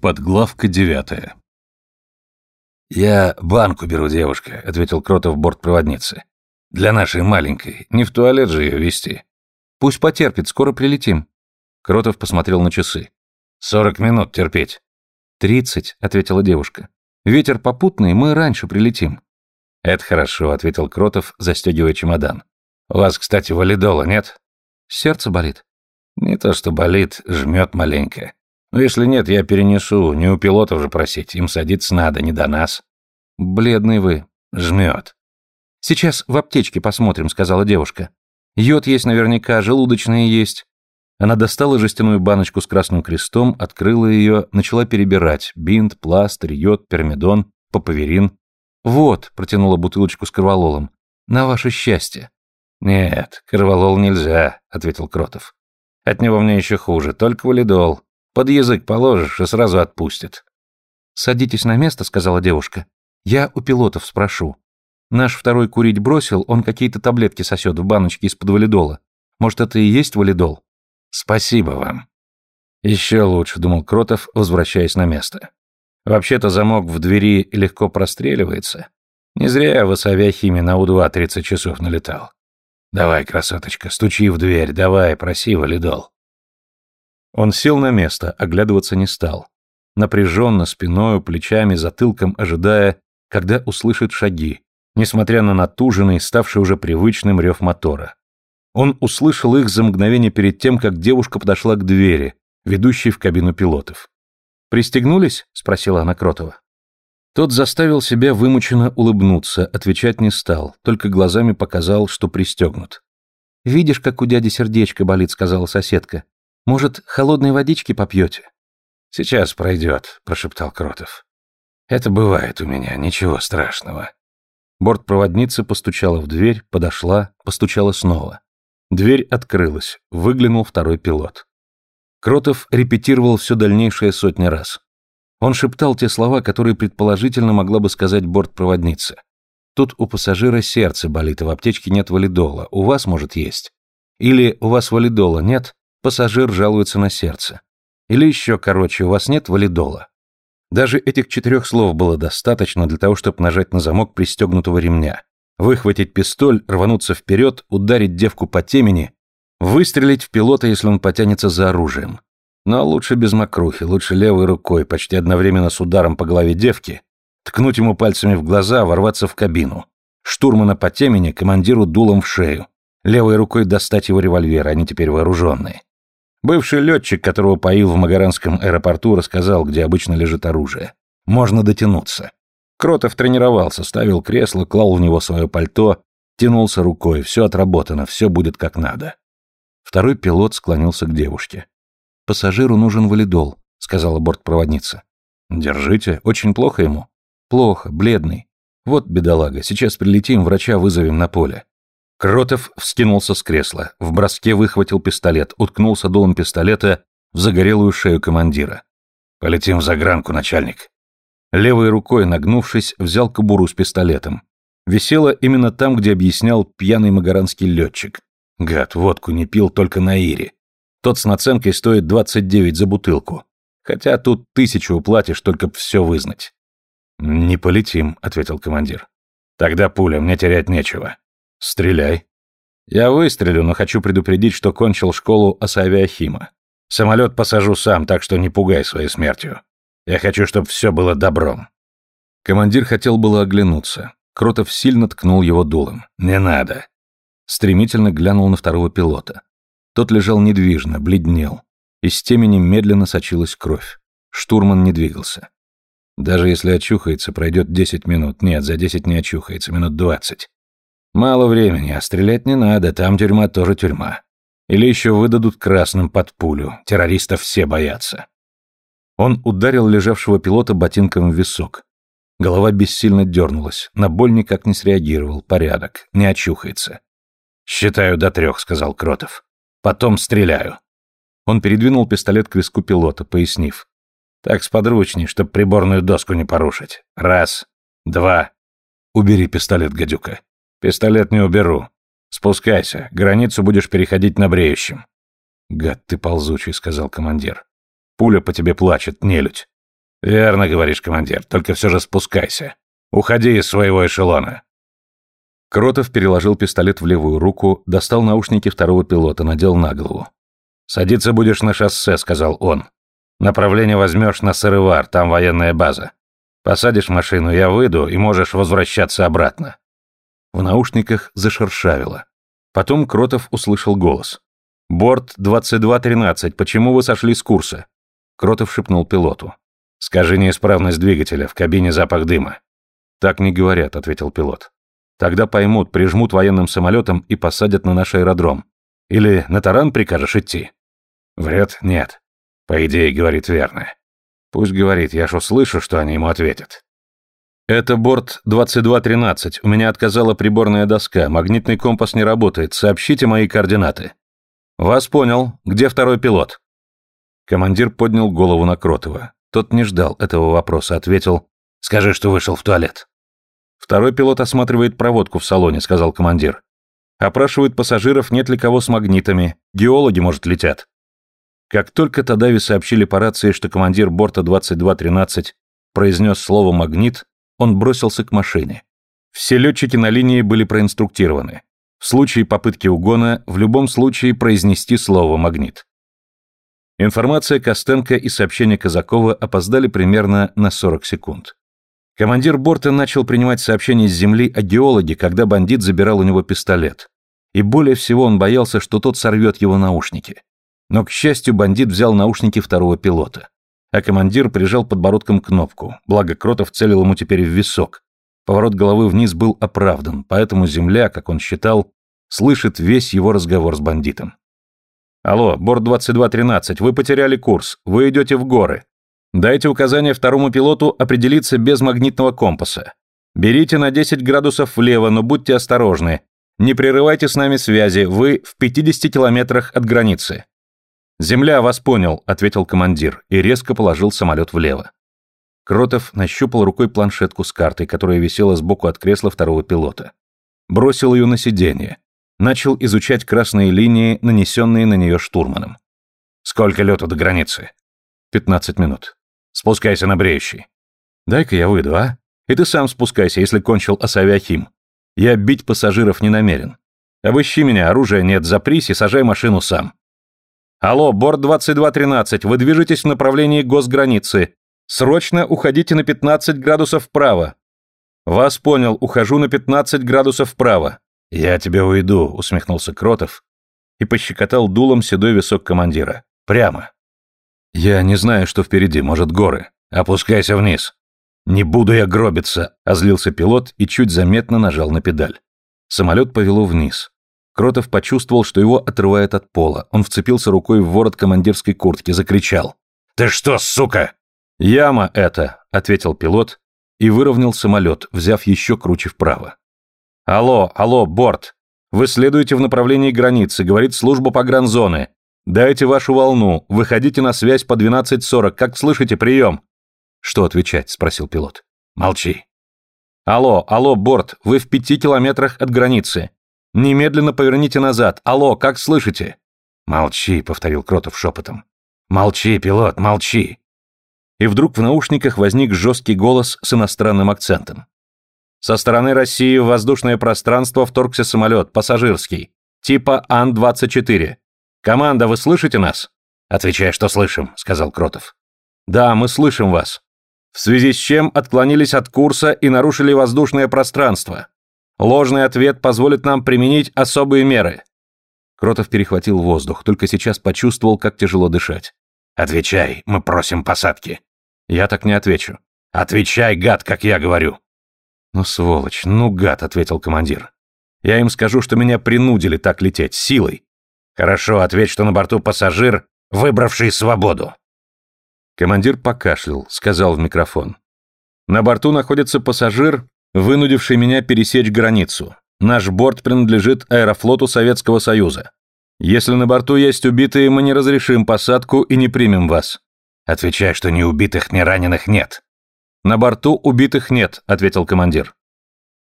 Подглавка девятая. «Я банку беру, девушка», — ответил Кротов бортпроводнице. «Для нашей маленькой. Не в туалет же ее вести». «Пусть потерпит, скоро прилетим». Кротов посмотрел на часы. «Сорок минут терпеть». «Тридцать», — ответила девушка. «Ветер попутный, мы раньше прилетим». «Это хорошо», — ответил Кротов, застегивая чемодан. «У вас, кстати, валидола нет?» «Сердце болит». «Не то что болит, жмет маленько. Но если нет, я перенесу, не у пилотов же просить, им садиться надо, не до нас». «Бледный вы». «Жмет». «Сейчас в аптечке посмотрим», — сказала девушка. «Йод есть наверняка, желудочные есть». Она достала жестяную баночку с красным крестом, открыла ее, начала перебирать. Бинт, пластырь, йод, пермидон, папаверин. «Вот», — протянула бутылочку с корвалолом. «На ваше счастье». «Нет, корвалол нельзя», — ответил Кротов. «От него мне еще хуже, только валидол. Под язык положишь и сразу отпустит». «Садитесь на место», — сказала девушка. «Я у пилотов спрошу. Наш второй курить бросил, он какие-то таблетки сосет в баночке из-под валидола. Может, это и есть валидол?» «Спасибо вам». «Еще лучше», — думал Кротов, возвращаясь на место. «Вообще-то замок в двери легко простреливается. Не зря я в авиахиме на У-2 30 часов налетал. Давай, красоточка, стучи в дверь, давай, проси валидол». Он сел на место, оглядываться не стал. Напряженно, спиною, плечами, затылком, ожидая, когда услышит шаги, несмотря на натуженный, ставший уже привычным рев мотора. Он услышал их за мгновение перед тем, как девушка подошла к двери, ведущей в кабину пилотов. «Пристегнулись?» — спросила она Кротова. Тот заставил себя вымученно улыбнуться, отвечать не стал, только глазами показал, что пристегнут. «Видишь, как у дяди сердечко болит», — сказала соседка. «Может, холодной водички попьете?» «Сейчас пройдет», — прошептал Кротов. «Это бывает у меня, ничего страшного». Бортпроводница постучала в дверь, подошла, постучала снова. Дверь открылась, выглянул второй пилот. Кротов репетировал все дальнейшее сотни раз. Он шептал те слова, которые предположительно могла бы сказать бортпроводница. Тут у пассажира сердце болит, и в аптечке нет валидола. У вас, может, есть. Или у вас валидола нет, пассажир жалуется на сердце. Или еще короче, у вас нет валидола. Даже этих четырех слов было достаточно для того, чтобы нажать на замок пристегнутого ремня выхватить пистоль, рвануться вперед, ударить девку по темени, выстрелить в пилота, если он потянется за оружием. Но лучше без мокрухи, лучше левой рукой, почти одновременно с ударом по голове девки, ткнуть ему пальцами в глаза, ворваться в кабину. Штурмана по темени, командиру дулом в шею. Левой рукой достать его револьвер, они теперь вооруженные. Бывший летчик, которого поил в Магаранском аэропорту, рассказал, где обычно лежит оружие. Можно дотянуться. Кротов тренировался, ставил кресло, клал в него свое пальто, тянулся рукой, все отработано, все будет как надо. Второй пилот склонился к девушке. «Пассажиру нужен валидол», — сказала бортпроводница. «Держите, очень плохо ему». «Плохо, бледный. Вот бедолага, сейчас прилетим, врача вызовем на поле». Кротов вскинулся с кресла, в броске выхватил пистолет, уткнулся дулом пистолета в загорелую шею командира. «Полетим в загранку, начальник», Левой рукой, нагнувшись, взял кобуру с пистолетом. Висела именно там, где объяснял пьяный магаранский летчик. Гад, водку не пил только на Ире. Тот с наценкой стоит 29 за бутылку. Хотя тут тысячу уплатишь, только б все вызнать. «Не полетим», — ответил командир. «Тогда пуля, мне терять нечего». «Стреляй». «Я выстрелю, но хочу предупредить, что кончил школу Асавиахима. Самолет посажу сам, так что не пугай своей смертью. Я хочу, чтобы все было добром». Командир хотел было оглянуться. Кротов сильно ткнул его дулом. «Не надо». Стремительно глянул на второго пилота. Тот лежал недвижно, бледнел. Из темени медленно сочилась кровь. Штурман не двигался. Даже если очухается, пройдет десять минут. Нет, за десять не очухается, минут двадцать. Мало времени, а стрелять не надо, там тюрьма тоже тюрьма. Или еще выдадут красным под пулю. Террористов все боятся. Он ударил лежавшего пилота ботинком в висок. Голова бессильно дернулась, на боль никак не среагировал, порядок, не очухается. «Считаю до трех», — сказал Кротов. «Потом стреляю». Он передвинул пистолет к виску пилота, пояснив. «Так сподручней, чтоб приборную доску не порушить. Раз, два. Убери пистолет, гадюка». «Пистолет не уберу. Спускайся, границу будешь переходить на бреющем». «Гад ты ползучий», — сказал командир. Пуля по тебе плачет, нелюдь. Верно говоришь, командир, только все же спускайся. Уходи из своего эшелона. Кротов переложил пистолет в левую руку, достал наушники второго пилота, надел на голову. «Садиться будешь на шоссе», — сказал он. «Направление возьмешь на Сырывар, там военная база. Посадишь машину, я выйду, и можешь возвращаться обратно». В наушниках зашершавило. Потом Кротов услышал голос. «Борт 2213, почему вы сошли с курса?» Кротов шепнул пилоту. «Скажи неисправность двигателя, в кабине запах дыма». «Так не говорят», — ответил пилот. «Тогда поймут, прижмут военным самолетом и посадят на наш аэродром. Или на таран прикажешь идти?» «Врет? Нет. По идее, говорит верно. Пусть говорит, я ж услышу, что они ему ответят». «Это борт 2213. У меня отказала приборная доска. Магнитный компас не работает. Сообщите мои координаты». «Вас понял. Где второй пилот?» Командир поднял голову на Кротова. Тот не ждал этого вопроса, ответил «Скажи, что вышел в туалет». «Второй пилот осматривает проводку в салоне», — сказал командир. «Опрашивает пассажиров, нет ли кого с магнитами. Геологи, может, летят». Как только Тадави сообщили по рации, что командир борта 2213 произнес слово «магнит», он бросился к машине. Все летчики на линии были проинструктированы. В случае попытки угона в любом случае произнести слово «магнит». Информация Костенко и сообщение Казакова опоздали примерно на 40 секунд. Командир борта начал принимать сообщения с земли о геологе, когда бандит забирал у него пистолет. И более всего он боялся, что тот сорвет его наушники. Но, к счастью, бандит взял наушники второго пилота. А командир прижал подбородком кнопку, благо Кротов целил ему теперь в висок. Поворот головы вниз был оправдан, поэтому земля, как он считал, слышит весь его разговор с бандитом. «Алло, борт 2213, вы потеряли курс. Вы идете в горы. Дайте указание второму пилоту определиться без магнитного компаса. Берите на 10 градусов влево, но будьте осторожны. Не прерывайте с нами связи, вы в 50 километрах от границы». «Земля, вас понял», — ответил командир и резко положил самолет влево. Кротов нащупал рукой планшетку с картой, которая висела сбоку от кресла второго пилота. Бросил ее на сиденье начал изучать красные линии, нанесенные на нее штурманом. «Сколько лету до границы?» «Пятнадцать минут». «Спускайся на бреющий». «Дай-ка я выйду, а? И ты сам спускайся, если кончил Асавиахим. Я бить пассажиров не намерен. Обыщи меня, оружия нет, запрись и сажай машину сам». «Алло, борт 2213, вы движетесь в направлении госграницы. Срочно уходите на 15 градусов вправо». «Вас понял, ухожу на 15 градусов вправо». «Я тебя уйду», — усмехнулся Кротов и пощекотал дулом седой висок командира. «Прямо». «Я не знаю, что впереди, может, горы. Опускайся вниз». «Не буду я гробиться», — озлился пилот и чуть заметно нажал на педаль. Самолет повело вниз. Кротов почувствовал, что его отрывает от пола. Он вцепился рукой в ворот командирской куртки, закричал. «Ты что, сука?» «Яма это», — ответил пилот и выровнял самолет, взяв еще круче вправо. «Алло, алло, борт! Вы следуете в направлении границы, говорит служба погранзоны. Дайте вашу волну, выходите на связь по 12.40, как слышите, прием!» «Что отвечать?» – спросил пилот. «Молчи». «Алло, алло, борт, вы в пяти километрах от границы. Немедленно поверните назад. Алло, как слышите?» «Молчи», — повторил Кротов шепотом. «Молчи, пилот, молчи». И вдруг в наушниках возник жесткий голос с иностранным акцентом. Со стороны России в воздушное пространство вторгся самолет, пассажирский, типа Ан-24. Команда, вы слышите нас? Отвечай, что слышим, сказал Кротов. Да, мы слышим вас. В связи с чем отклонились от курса и нарушили воздушное пространство. Ложный ответ позволит нам применить особые меры. Кротов перехватил воздух, только сейчас почувствовал, как тяжело дышать. «Отвечай, мы просим посадки». «Я так не отвечу». «Отвечай, гад, как я говорю». «Ну, сволочь, ну, гад», — ответил командир. «Я им скажу, что меня принудили так лететь, силой». «Хорошо, ответь, что на борту пассажир, выбравший свободу». Командир покашлял, сказал в микрофон. «На борту находится пассажир, вынудивший меня пересечь границу. Наш борт принадлежит аэрофлоту Советского Союза. Если на борту есть убитые, мы не разрешим посадку и не примем вас». «Отвечай, что ни убитых, ни раненых нет». «На борту убитых нет», — ответил командир.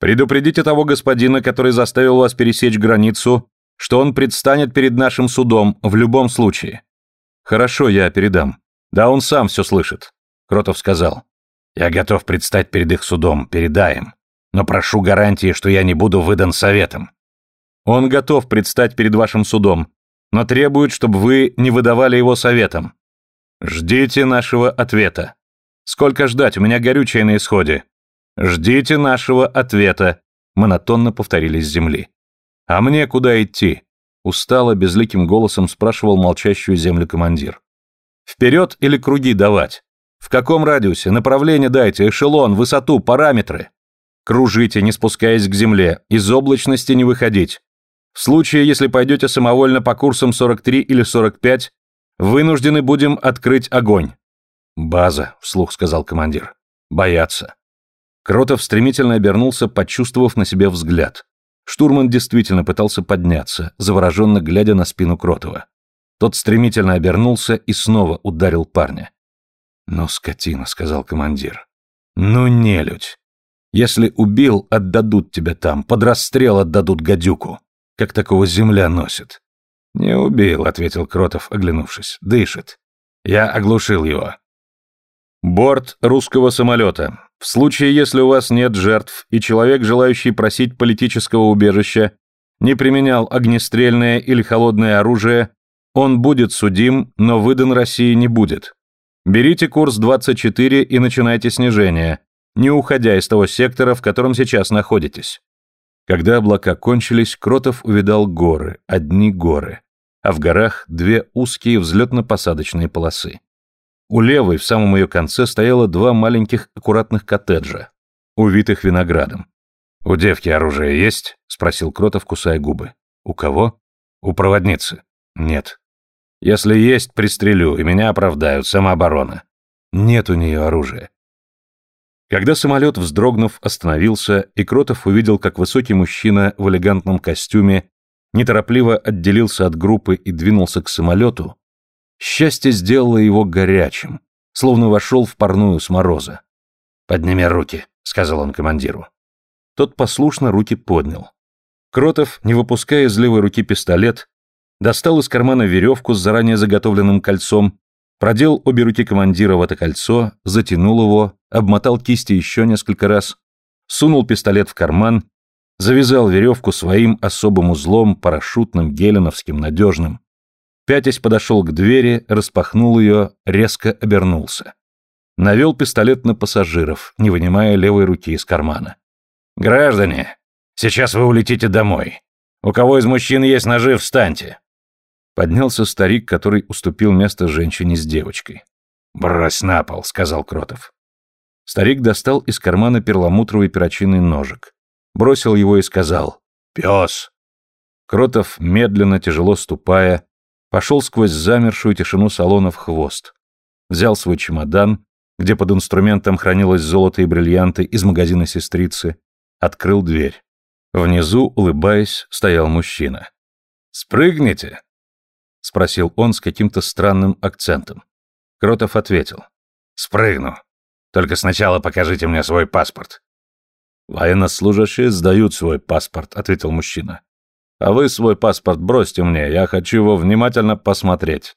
«Предупредите того господина, который заставил вас пересечь границу, что он предстанет перед нашим судом в любом случае». «Хорошо, я передам. Да он сам все слышит». Кротов сказал, «Я готов предстать перед их судом, передай им, но прошу гарантии, что я не буду выдан советом». Он готов предстать перед вашим судом, но требует, чтобы вы не выдавали его советом. Ждите нашего ответа. Сколько ждать? У меня горючее на исходе. Ждите нашего ответа, монотонно повторили с земли. А мне куда идти? Устало, безликим голосом спрашивал молчащую землю командир. Вперед или круги давать? В каком радиусе? Направление дайте, эшелон, высоту, параметры. Кружите, не спускаясь к земле, из облачности не выходить. В случае, если пойдете самовольно по курсам 43 или 45, вынуждены будем открыть огонь. База, вслух сказал командир. Бояться. Кротов стремительно обернулся, почувствовав на себе взгляд. Штурман действительно пытался подняться, завороженно глядя на спину Кротова. Тот стремительно обернулся и снова ударил парня. «Ну, скотина», — сказал командир. «Ну, нелюдь. Если убил, отдадут тебя там, под расстрел отдадут гадюку. Как такого земля носит». «Не убил», — ответил Кротов, оглянувшись. «Дышит. Я оглушил его». «Борт русского самолета. В случае, если у вас нет жертв, и человек, желающий просить политического убежища, не применял огнестрельное или холодное оружие, он будет судим, но выдан России не будет. Берите курс 24 и начинайте снижение, не уходя из того сектора, в котором сейчас находитесь. Когда облака кончились, Кротов увидал горы, одни горы, а в горах две узкие взлетно-посадочные полосы. У левой, в самом ее конце, стояло два маленьких аккуратных коттеджа, увитых виноградом. «У девки оружие есть?» — спросил Кротов, кусая губы. «У кого?» «У проводницы». «Нет». Если есть, пристрелю, и меня оправдают, самооборона. Нет у нее оружия. Когда самолет, вздрогнув, остановился, и Кротов увидел, как высокий мужчина в элегантном костюме неторопливо отделился от группы и двинулся к самолету, счастье сделало его горячим, словно вошел в парную с мороза. «Подними руки», — сказал он командиру. Тот послушно руки поднял. Кротов, не выпуская из левой руки пистолет, достал из кармана веревку с заранее заготовленным кольцом, продел обе руки командира в это кольцо, затянул его, обмотал кисти еще несколько раз, сунул пистолет в карман, завязал веревку своим особым узлом, парашютным, геленовским, надежным. Пятясь подошел к двери, распахнул ее, резко обернулся. Навел пистолет на пассажиров, не вынимая левой руки из кармана. «Граждане, сейчас вы улетите домой. У кого из мужчин есть ножи, встаньте. Поднялся старик, который уступил место женщине с девочкой. «Брось на пол», — сказал Кротов. Старик достал из кармана перламутровый перочинный ножик. Бросил его и сказал «Пес». Кротов, медленно, тяжело ступая, пошел сквозь замершую тишину салона в хвост. Взял свой чемодан, где под инструментом хранилось золото и бриллианты из магазина сестрицы, открыл дверь. Внизу, улыбаясь, стоял мужчина. «Спрыгните!» — спросил он с каким-то странным акцентом. Кротов ответил. «Спрыгну. Только сначала покажите мне свой паспорт». «Военнослужащие сдают свой паспорт», — ответил мужчина. «А вы свой паспорт бросьте мне, я хочу его внимательно посмотреть».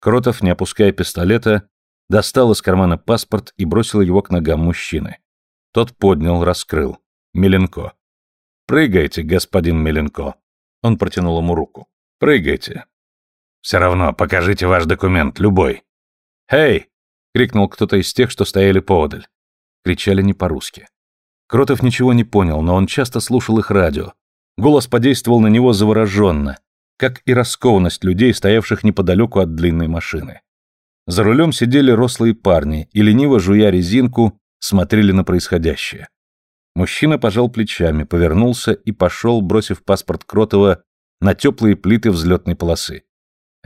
Кротов, не опуская пистолета, достал из кармана паспорт и бросил его к ногам мужчины. Тот поднял, раскрыл. Меленко. «Прыгайте, господин Меленко». Он протянул ему руку. «Прыгайте. Все равно, покажите ваш документ, любой. «Эй!» — крикнул кто-то из тех, что стояли поодаль. Кричали не по-русски. Кротов ничего не понял, но он часто слушал их радио. Голос подействовал на него завороженно, как и раскованность людей, стоявших неподалеку от длинной машины. За рулем сидели рослые парни и, лениво жуя резинку, смотрели на происходящее. Мужчина пожал плечами, повернулся и пошел, бросив паспорт Кротова на теплые плиты взлетной полосы.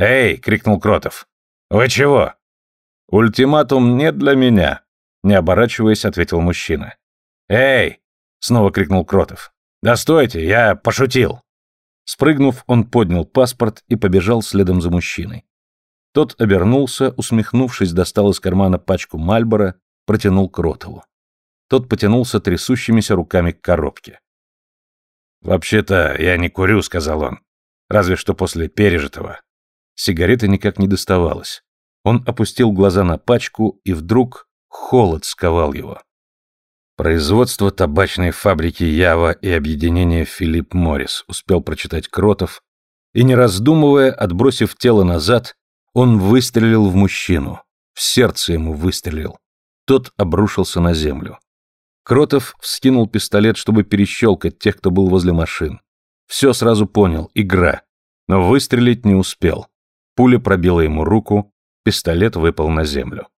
«Эй!» — крикнул Кротов. «Вы чего?» «Ультиматум не для меня», — не оборачиваясь, ответил мужчина. «Эй!» — снова крикнул Кротов. «Да стойте, я пошутил!» Спрыгнув, он поднял паспорт и побежал следом за мужчиной. Тот обернулся, усмехнувшись, достал из кармана пачку Мальбора, протянул Кротову. Тот потянулся трясущимися руками к коробке. «Вообще-то я не курю», — сказал он. «Разве что после пережитого. Сигарета никак не доставалась. Он опустил глаза на пачку и вдруг Холод сковал его. Производство табачной фабрики Ява и объединение Филипп Моррис успел прочитать Кротов, и не раздумывая, отбросив тело назад, он выстрелил в мужчину. В сердце ему выстрелил. Тот обрушился на землю. Кротов вскинул пистолет, чтобы перещелкать тех, кто был возле машин. Все сразу понял — игра. Но выстрелить не успел. Пуля пробила ему руку, пистолет выпал на землю.